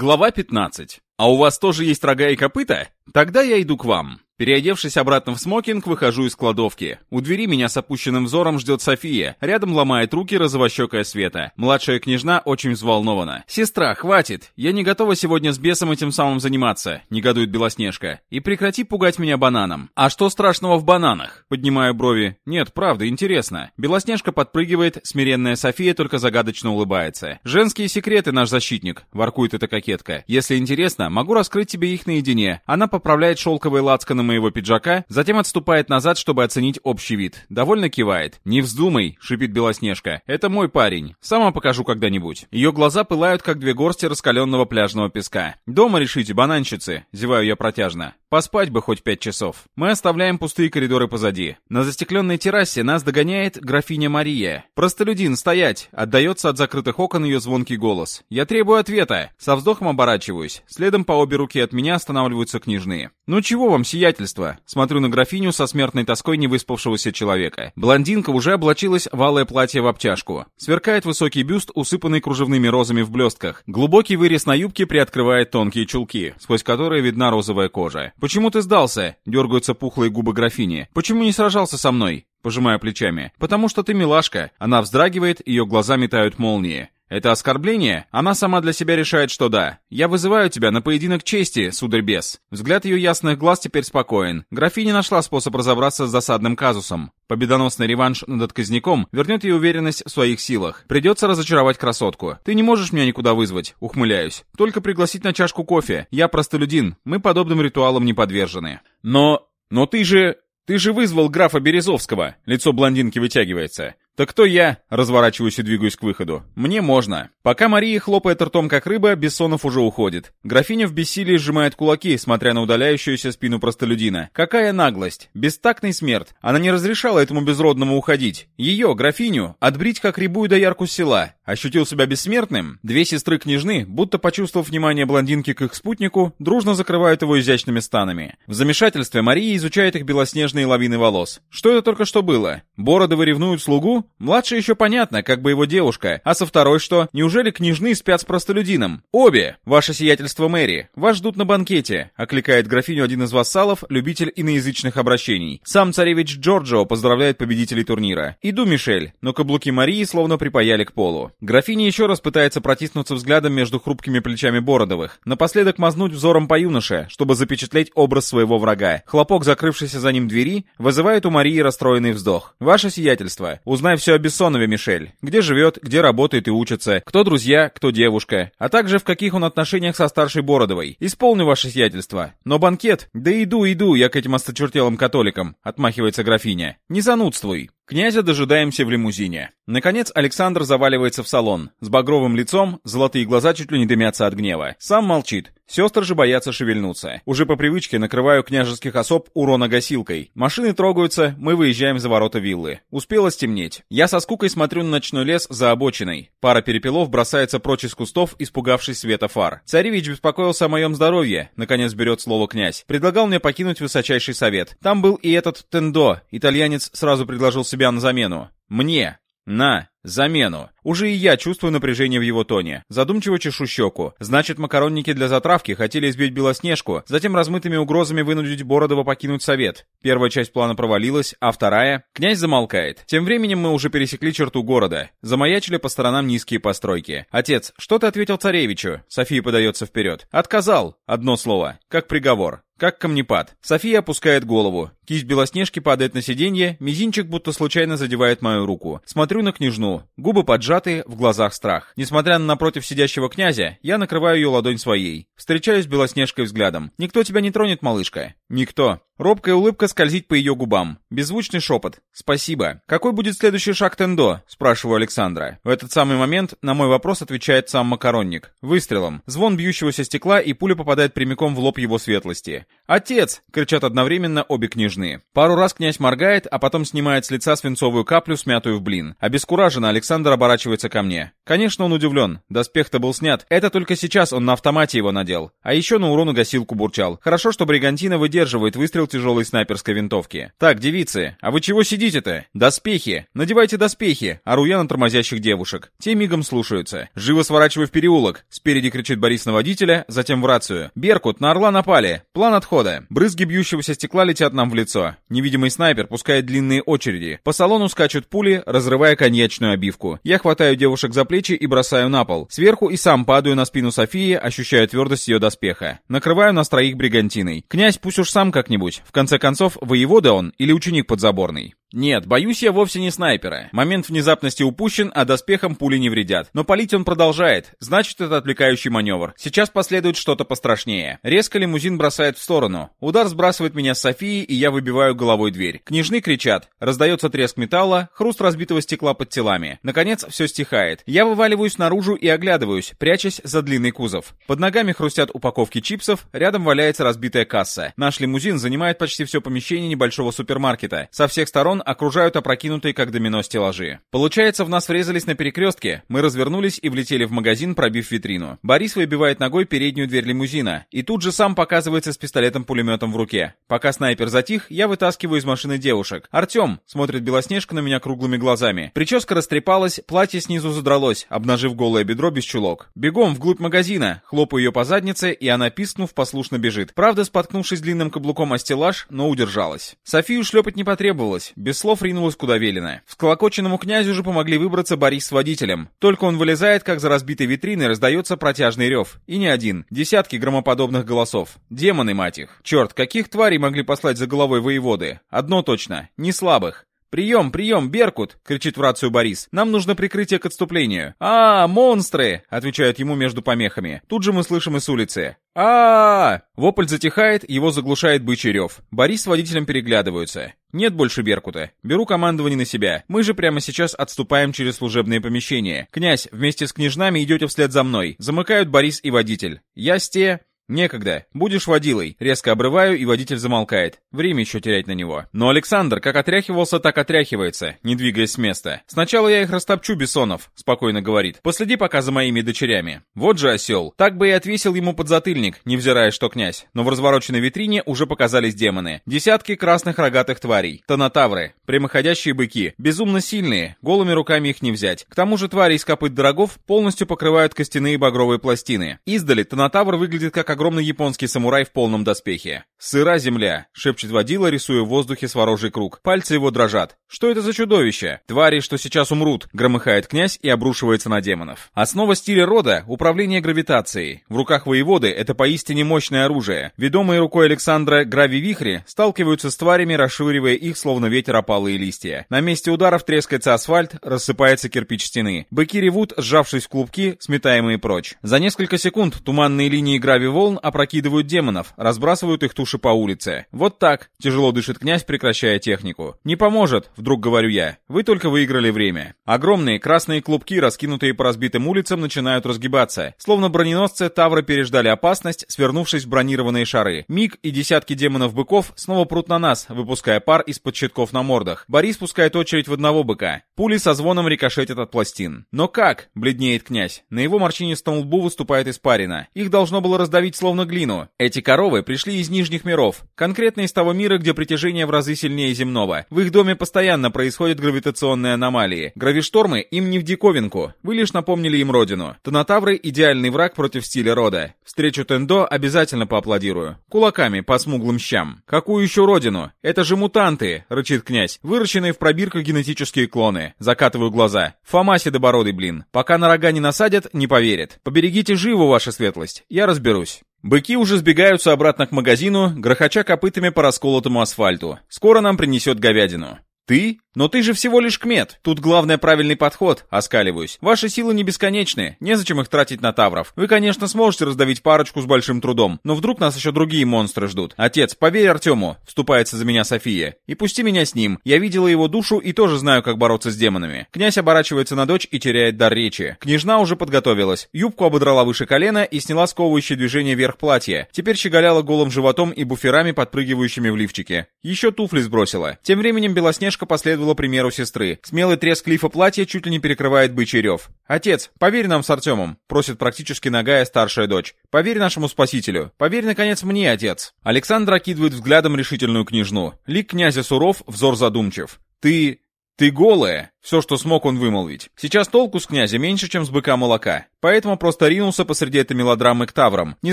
Глава 15. А у вас тоже есть рога и копыта? Тогда я иду к вам. Переодевшись обратно в смокинг, выхожу из кладовки. У двери меня с опущенным взором ждет София. Рядом ломает руки розовощекая Света. Младшая княжна очень взволнована. «Сестра, хватит! Я не готова сегодня с бесом этим самым заниматься», — негодует Белоснежка. «И прекрати пугать меня бананом». «А что страшного в бананах?» Поднимаю брови. «Нет, правда, интересно». Белоснежка подпрыгивает, смиренная София только загадочно улыбается. «Женские секреты, наш защитник», — воркует эта кокетка. «Если интересно, могу раскрыть тебе их наедине». Она поправляет шелковые лацканы моего пиджака, затем отступает назад, чтобы оценить общий вид. Довольно кивает. «Не вздумай», — шипит Белоснежка. «Это мой парень. Сама покажу когда-нибудь». Ее глаза пылают, как две горсти раскаленного пляжного песка. «Дома решите, бананщицы», — зеваю я протяжно. Поспать бы хоть пять часов. Мы оставляем пустые коридоры позади. На застекленной террасе нас догоняет графиня Мария. «Простолюдин, стоять!» Отдается от закрытых окон ее звонкий голос. «Я требую ответа!» Со вздохом оборачиваюсь. Следом по обе руки от меня останавливаются княжные. «Ну чего вам, сиятельство?» Смотрю на графиню со смертной тоской невыспавшегося человека. Блондинка уже облачилась в алое платье в обтяжку. Сверкает высокий бюст, усыпанный кружевными розами в блестках. Глубокий вырез на юбке приоткрывает тонкие чулки, сквозь которые видна розовая кожа. «Почему ты сдался?» — дергаются пухлые губы графини. «Почему не сражался со мной?» Пожимая плечами. «Потому что ты милашка». Она вздрагивает, ее глаза метают молнии. Это оскорбление? Она сама для себя решает, что да. Я вызываю тебя на поединок чести, сударь бес. Взгляд ее ясных глаз теперь спокоен. Графиня нашла способ разобраться с засадным казусом. Победоносный реванш над отказником вернет ей уверенность в своих силах. Придется разочаровать красотку. Ты не можешь меня никуда вызвать, ухмыляюсь. Только пригласить на чашку кофе. Я простолюдин. Мы подобным ритуалам не подвержены. Но... Но ты же... Ты же вызвал графа Березовского. Лицо блондинки вытягивается. «Так кто я?» — разворачиваюсь и двигаюсь к выходу. «Мне можно». Пока Мария хлопает ртом как рыба, Бессонов уже уходит. Графиня в бессилии сжимает кулаки, смотря на удаляющуюся спину простолюдина. Какая наглость! Бестактный смерть. Она не разрешала этому безродному уходить. Ее, графиню, отбрить как рябую доярку села. Ощутил себя бессмертным? Две сестры-княжны, будто почувствовав внимание блондинки к их спутнику, дружно закрывают его изящными станами. В замешательстве Мария изучает их белоснежные лавины волос. Что это только что было? Бородовы ревнуют слугу? Младшая еще понятно, как бы его девушка. А со второй что? Неужели княжны спят с простолюдином? Обе! Ваше сиятельство Мэри. Вас ждут на банкете. Окликает графиню один из вассалов, любитель иноязычных обращений. Сам царевич Джорджо поздравляет победителей турнира. Иду, Мишель, но каблуки Марии словно припаяли к полу. Графиня еще раз пытается протиснуться взглядом между хрупкими плечами Бородовых. Напоследок мазнуть взором по юноше, чтобы запечатлеть образ своего врага. Хлопок, закрывшийся за ним двери, вызывает у Марии расстроенный вздох. Ваше сиятельство, узнай все о Бессонове, Мишель. Где живет, где работает и учится, кто друзья, кто девушка, а также в каких он отношениях со старшей Бородовой. Исполню ваше сиятельство. Но банкет... Да иду, иду я к этим осточертелым католикам, отмахивается графиня. Не занудствуй. Князя дожидаемся в лимузине. Наконец Александр заваливается в салон. С багровым лицом, золотые глаза чуть ли не дымятся от гнева. Сам молчит. Сестры же боятся шевельнуться. Уже по привычке накрываю княжеских особ урона гасилкой. Машины трогаются, мы выезжаем за ворота виллы. Успело стемнеть. Я со скукой смотрю на ночной лес за обочиной. Пара перепелов бросается прочь из кустов, испугавшись света фар. Царевич беспокоился о моем здоровье. Наконец берет слово князь. Предлагал мне покинуть высочайший совет. Там был и этот Тендо. Итальянец сразу предложил себя на замену. Мне. На. Замену. Уже и я чувствую напряжение в его тоне. Задумчиво чешу щеку. Значит, макаронники для затравки хотели избить Белоснежку, затем размытыми угрозами вынудить Бородова покинуть совет. Первая часть плана провалилась, а вторая... Князь замолкает. Тем временем мы уже пересекли черту города. Замаячили по сторонам низкие постройки. «Отец, что ты ответил царевичу?» София подается вперед. «Отказал». Одно слово. Как приговор. Как камнепад. София опускает голову. Кисть Белоснежки падает на сиденье, мизинчик будто случайно задевает мою руку. Смотрю на княжну. Губы поджаты, в глазах страх. Несмотря на напротив сидящего князя, я накрываю ее ладонь своей. Встречаюсь с Белоснежкой взглядом. «Никто тебя не тронет, малышка?» «Никто». Робкая улыбка скользит по ее губам. Беззвучный шепот. «Спасибо». «Какой будет следующий шаг Тендо?» Спрашиваю Александра. В этот самый момент на мой вопрос отвечает сам макаронник. Выстрелом. Звон бьющегося стекла, и пуля попадает прямиком в лоб его светлости. «Отец!» — кричат одновременно обе княжны. Пару раз князь моргает, а потом снимает с лица свинцовую каплю, смятую в блин. Обескураженно Александр оборачивается ко мне. Конечно, он удивлен. Доспех-то был снят. Это только сейчас он на автомате его надел. А еще на урону гасилку бурчал. Хорошо, что Бригантина выдерживает выстрел тяжелой снайперской винтовки. «Так, девицы, а вы чего сидите-то? Доспехи! Надевайте доспехи!» Ору я на тормозящих девушек. Те мигом слушаются. «Живо сворачивай в переулок!» Спереди кричит Борис на водителя, затем в рацию. «Беркут, на орла напали! План отхода!» Брызги бьющегося стекла летят нам в лицо. Невидимый снайпер пускает длинные очереди. По салону скачут пули, разрывая коньячную обивку. Я хватаю девушек за плечи и бросаю на пол. Сверху и сам падаю на спину Софии, ощущая твердость ее доспеха. Накрываю нас троих бригантиной. Князь пусть уж сам как-нибудь. В конце концов, воевода он или ученик подзаборный. Нет, боюсь я вовсе не снайпера. Момент внезапности упущен, а доспехам пули не вредят. Но палить он продолжает, значит это отвлекающий маневр. Сейчас последует что-то пострашнее. Резко лимузин бросает в сторону. Удар сбрасывает меня с Софии, и я выбиваю головой дверь. Княжны кричат. Раздается треск металла, хруст разбитого стекла под телами. Наконец, все стихает. Я вываливаюсь наружу и оглядываюсь, прячась за длинный кузов. Под ногами хрустят упаковки чипсов, рядом валяется разбитая касса. Наш лимузин занимает почти все помещение небольшого супермаркета. Со всех сторон сторон окружают опрокинутые как домино стеллажи. Получается, в нас врезались на перекрестке, мы развернулись и влетели в магазин, пробив витрину. Борис выбивает ногой переднюю дверь лимузина, и тут же сам показывается с пистолетом-пулеметом в руке. Пока снайпер затих, я вытаскиваю из машины девушек. Артем смотрит Белоснежка на меня круглыми глазами. Прическа растрепалась, платье снизу задралось, обнажив голое бедро без чулок. Бегом вглубь магазина, хлопаю ее по заднице, и она, пискнув, послушно бежит. Правда, споткнувшись длинным каблуком о стеллаж, но удержалась. Софию шлепать не потребовалось без слов ринулась куда велено. Всклокоченному князю же помогли выбраться Борис с водителем. Только он вылезает, как за разбитой витриной раздается протяжный рев. И не один. Десятки громоподобных голосов. Демоны, мать их. Черт, каких тварей могли послать за головой воеводы? Одно точно. Не слабых. «Прием, прием, Беркут!» — кричит в рацию Борис. «Нам нужно прикрытие к отступлению». «А, монстры!» — отвечают ему между помехами. Тут же мы слышим и с улицы а, Вопль затихает, его заглушает бычий рев. Борис с водителем переглядываются. Нет больше Беркута. Беру командование на себя. Мы же прямо сейчас отступаем через служебные помещения. Князь, вместе с княжнами идете вслед за мной. Замыкают Борис и водитель. Я сте... «Некогда. Будешь водилой». Резко обрываю, и водитель замолкает. Время еще терять на него. Но Александр как отряхивался, так отряхивается, не двигаясь с места. «Сначала я их растопчу, Бессонов», — спокойно говорит. «Последи пока за моими дочерями». Вот же осел. Так бы и отвесил ему подзатыльник, невзирая, что князь. Но в развороченной витрине уже показались демоны. Десятки красных рогатых тварей. Тонотавры. Прямоходящие быки. Безумно сильные. Голыми руками их не взять. К тому же твари из копыт дорогов полностью покрывают костяные багровые пластины. Издали тонотавр выглядит как огромный японский самурай в полном доспехе. «Сыра земля», — шепчет водила, рисуя в воздухе сворожий круг. Пальцы его дрожат. «Что это за чудовище?» «Твари, что сейчас умрут», — громыхает князь и обрушивается на демонов. Основа стиля рода — управление гравитацией. В руках воеводы это поистине мощное оружие. Ведомые рукой Александра грави-вихри сталкиваются с тварями, расшвыривая их, словно ветер опалые листья. На месте ударов трескается асфальт, рассыпается кирпич стены. Быки ревут, сжавшись в клубки, сметаемые прочь. За несколько секунд туманные линии грави-волн волн опрокидывают демонов, разбрасывают их туши по улице. Вот так, тяжело дышит князь, прекращая технику. Не поможет, вдруг говорю я. Вы только выиграли время. Огромные красные клубки, раскинутые по разбитым улицам, начинают разгибаться. Словно броненосцы Тавры переждали опасность, свернувшись в бронированные шары. Миг и десятки демонов-быков снова прут на нас, выпуская пар из-под щитков на мордах. Борис пускает очередь в одного быка. Пули со звоном рикошетят от пластин. Но как? Бледнеет князь. На его морщинистом лбу выступает испарина. Их должно было раздавить словно глину. Эти коровы пришли из нижних миров, конкретно из того мира, где притяжение в разы сильнее земного. В их доме постоянно происходят гравитационные аномалии. Гравиштормы им не в диковинку, вы лишь напомнили им родину. Тонотавры — идеальный враг против стиля рода. Встречу Тендо обязательно поаплодирую. Кулаками по смуглым щам. Какую еще родину? Это же мутанты, рычит князь. Выращенные в пробирках генетические клоны. Закатываю глаза. Фома седобородый, блин. Пока на рога не насадят, не поверит. Поберегите живу, ваша светлость. Я разберусь. Быки уже сбегаются обратно к магазину, грохоча копытами по расколотому асфальту. Скоро нам принесет говядину. «Ты?» «Но ты же всего лишь кмет. Тут главное правильный подход», — оскаливаюсь. «Ваши силы не бесконечны. Незачем их тратить на тавров. Вы, конечно, сможете раздавить парочку с большим трудом, но вдруг нас еще другие монстры ждут. Отец, поверь Артему», — вступается за меня София. «И пусти меня с ним. Я видела его душу и тоже знаю, как бороться с демонами». Князь оборачивается на дочь и теряет дар речи. Княжна уже подготовилась. Юбку ободрала выше колена и сняла сковывающее движение вверх платья. Теперь щеголяла голым животом и буферами, подпрыгивающими в лифчике. Еще туфли сбросила. Тем временем Белоснежка последовала последовала примеру сестры. Смелый треск лифа платья чуть ли не перекрывает бычий рев. «Отец, поверь нам с Артемом», — просит практически нагая старшая дочь. «Поверь нашему спасителю. Поверь, наконец, мне, отец». Александр окидывает взглядом решительную княжну. Лик князя суров, взор задумчив. «Ты... ты голая?» Все, что смог он вымолвить. Сейчас толку с князя меньше, чем с быка молока. Поэтому просто ринулся посреди этой мелодрамы к таврам. Не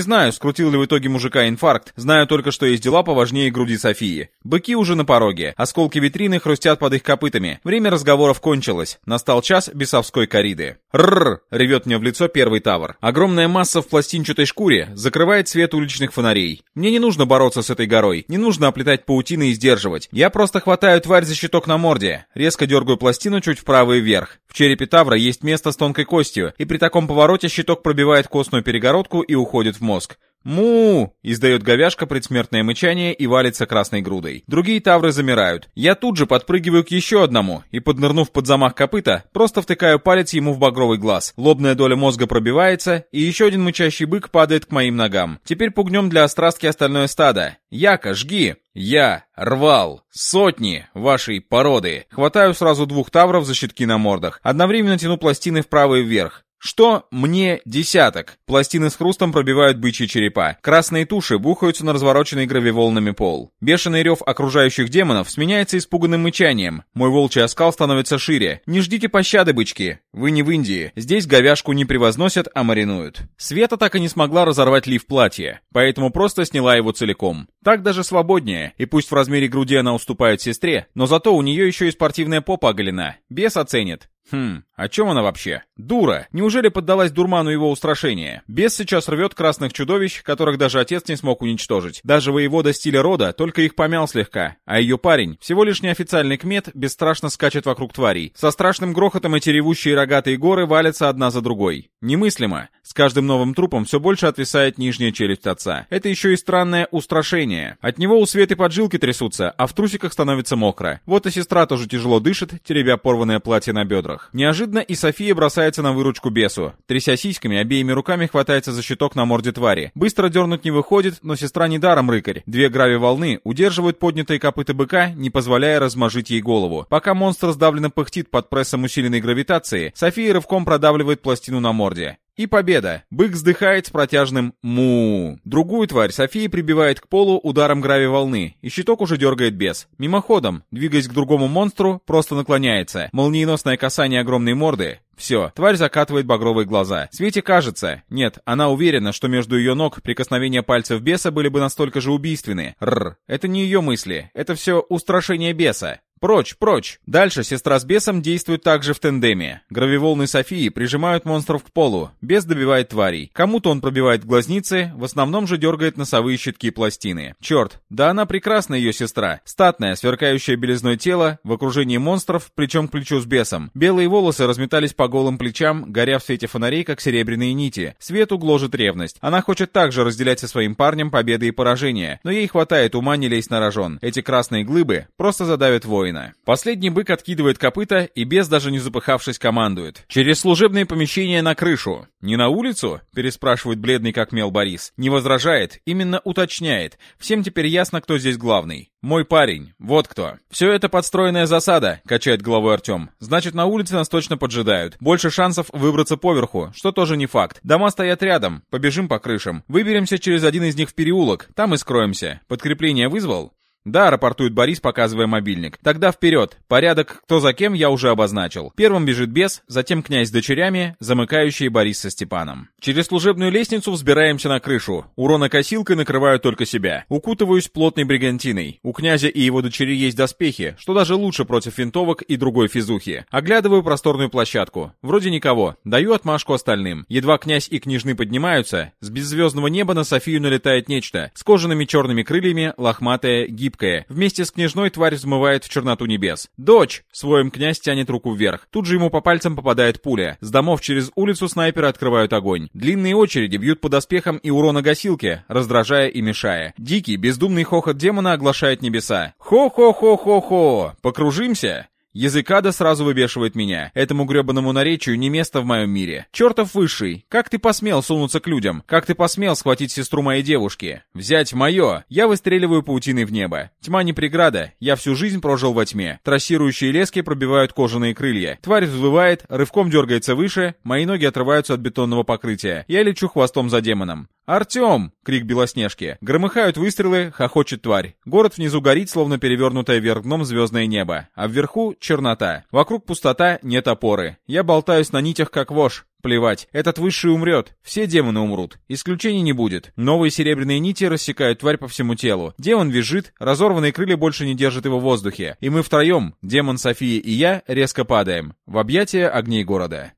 знаю, скрутил ли в итоге мужика инфаркт, знаю только, что есть дела поважнее груди Софии. Быки уже на пороге, осколки витрины хрустят под их копытами. Время разговоров кончилось, настал час бесовской кориды. Рррр, ревет мне в лицо первый тавр. Огромная масса в пластинчатой шкуре закрывает свет уличных фонарей. Мне не нужно бороться с этой горой, не нужно оплетать паутины и сдерживать. Я просто хватаю тварь за щиток на морде, резко дергаю пластину чуть вправо и вверх. В черепе Тавра есть место с тонкой костью, и при таком повороте щиток пробивает костную перегородку и уходит в мозг. «Му!» — издает говяжка предсмертное мычание и валится красной грудой. Другие тавры замирают. Я тут же подпрыгиваю к еще одному и, поднырнув под замах копыта, просто втыкаю палец ему в багровый глаз. Лобная доля мозга пробивается, и еще один мычащий бык падает к моим ногам. Теперь пугнем для острастки остальное стадо. «Яка, жги!» Я рвал сотни вашей породы. Хватаю сразу двух тавров за щитки на мордах. Одновременно тяну пластины вправо и вверх. Что мне десяток? Пластины с хрустом пробивают бычьи черепа. Красные туши бухаются на развороченный гравиволнами пол. Бешеный рев окружающих демонов сменяется испуганным мычанием. Мой волчий оскал становится шире. Не ждите пощады, бычки. Вы не в Индии. Здесь говяжку не превозносят, а маринуют. Света так и не смогла разорвать лиф платья, поэтому просто сняла его целиком. Так даже свободнее, и пусть в размере груди она уступает сестре, но зато у нее еще и спортивная попа оголена. Бес оценит. Хм, о чем она вообще? Дура! Неужели поддалась дурману его устрашения? Бес сейчас рвет красных чудовищ, которых даже отец не смог уничтожить. Даже воевода стиля рода только их помял слегка. А ее парень, всего лишь неофициальный кмет, бесстрашно скачет вокруг тварей. Со страшным грохотом эти ревущие рогатые горы валятся одна за другой. Немыслимо. С каждым новым трупом все больше отвисает нижняя челюсть отца. Это еще и странное устрашение. От него у Светы поджилки трясутся, а в трусиках становится мокро. Вот и сестра тоже тяжело дышит, теребя порванное платье на бедрах. Неожиданно и София бросается на выручку бесу. Тряся сиськами, обеими руками хватается за щиток на морде твари. Быстро дернуть не выходит, но сестра недаром рыкарь. Две грави волны удерживают поднятые копыта быка, не позволяя размажить ей голову. Пока монстр сдавленно пыхтит под прессом усиленной гравитации, София рывком продавливает пластину на морде. И победа. Бык вздыхает с протяжным му. Другую тварь София прибивает к полу ударом грави волны, и щиток уже дергает бес. Мимоходом, двигаясь к другому монстру, просто наклоняется. Молниеносное касание огромной морды. Все, тварь закатывает багровые глаза. Свете кажется, нет, она уверена, что между ее ног прикосновения пальцев беса были бы настолько же убийственны. Рр, это не ее мысли, это все устрашение беса. Прочь, прочь! Дальше сестра с бесом действует также в тендеме. Гравиволны Софии прижимают монстров к полу. Бес добивает тварей. Кому-то он пробивает глазницы, в основном же дергает носовые щитки и пластины. Черт, да она прекрасная ее сестра. Статная, сверкающая белизной тело, в окружении монстров, причем к плечу с бесом. Белые волосы разметались по голым плечам, горя в свете фонарей, как серебряные нити. Свету гложет ревность. Она хочет также разделять со своим парнем победы и поражения, но ей хватает ума не лезть на рожон. Эти красные глыбы просто задавят вой воина. Последний бык откидывает копыта и без даже не запыхавшись командует. Через служебные помещения на крышу. Не на улицу? Переспрашивает бледный как мел Борис. Не возражает, именно уточняет. Всем теперь ясно, кто здесь главный. Мой парень, вот кто. Все это подстроенная засада, качает головой Артем. Значит, на улице нас точно поджидают. Больше шансов выбраться поверху, что тоже не факт. Дома стоят рядом, побежим по крышам. Выберемся через один из них в переулок, там и скроемся. Подкрепление вызвал? «Да», — рапортует Борис, показывая мобильник. «Тогда вперед. Порядок кто за кем я уже обозначил. Первым бежит бес, затем князь с дочерями, замыкающие Борис со Степаном. Через служебную лестницу взбираемся на крышу. Урона косилкой накрываю только себя. Укутываюсь плотной бригантиной. У князя и его дочери есть доспехи, что даже лучше против винтовок и другой физухи. Оглядываю просторную площадку. Вроде никого. Даю отмашку остальным. Едва князь и княжны поднимаются, с беззвездного неба на Софию налетает нечто. С кожаными черными крыльями, лохматая, гибкая. Вместе с княжной тварь взмывает в черноту небес. «Дочь!» — своим князь тянет руку вверх. Тут же ему по пальцам попадает пуля. С домов через улицу снайперы открывают огонь. Длинные очереди бьют по доспехам и урона гасилки, раздражая и мешая. Дикий, бездумный хохот демона оглашает небеса. «Хо-хо-хо-хо-хо! Покружимся?» Язык ада сразу выбешивает меня. Этому гребаному наречию не место в моем мире. Чертов высший, как ты посмел сунуться к людям? Как ты посмел схватить сестру моей девушки? Взять мое? Я выстреливаю паутиной в небо. Тьма не преграда. Я всю жизнь прожил во тьме. Трассирующие лески пробивают кожаные крылья. Тварь взвывает, рывком дергается выше, мои ноги отрываются от бетонного покрытия. Я лечу хвостом за демоном. «Артем!» — крик Белоснежки. Громыхают выстрелы, хохочет тварь. Город внизу горит, словно перевернутое вверх дном звездное небо. А вверху — чернота. Вокруг пустота, нет опоры. Я болтаюсь на нитях, как вож. Плевать, этот высший умрет, все демоны умрут, исключений не будет. Новые серебряные нити рассекают тварь по всему телу. Демон визжит, разорванные крылья больше не держат его в воздухе. И мы втроем, демон София и я, резко падаем в объятия огней города.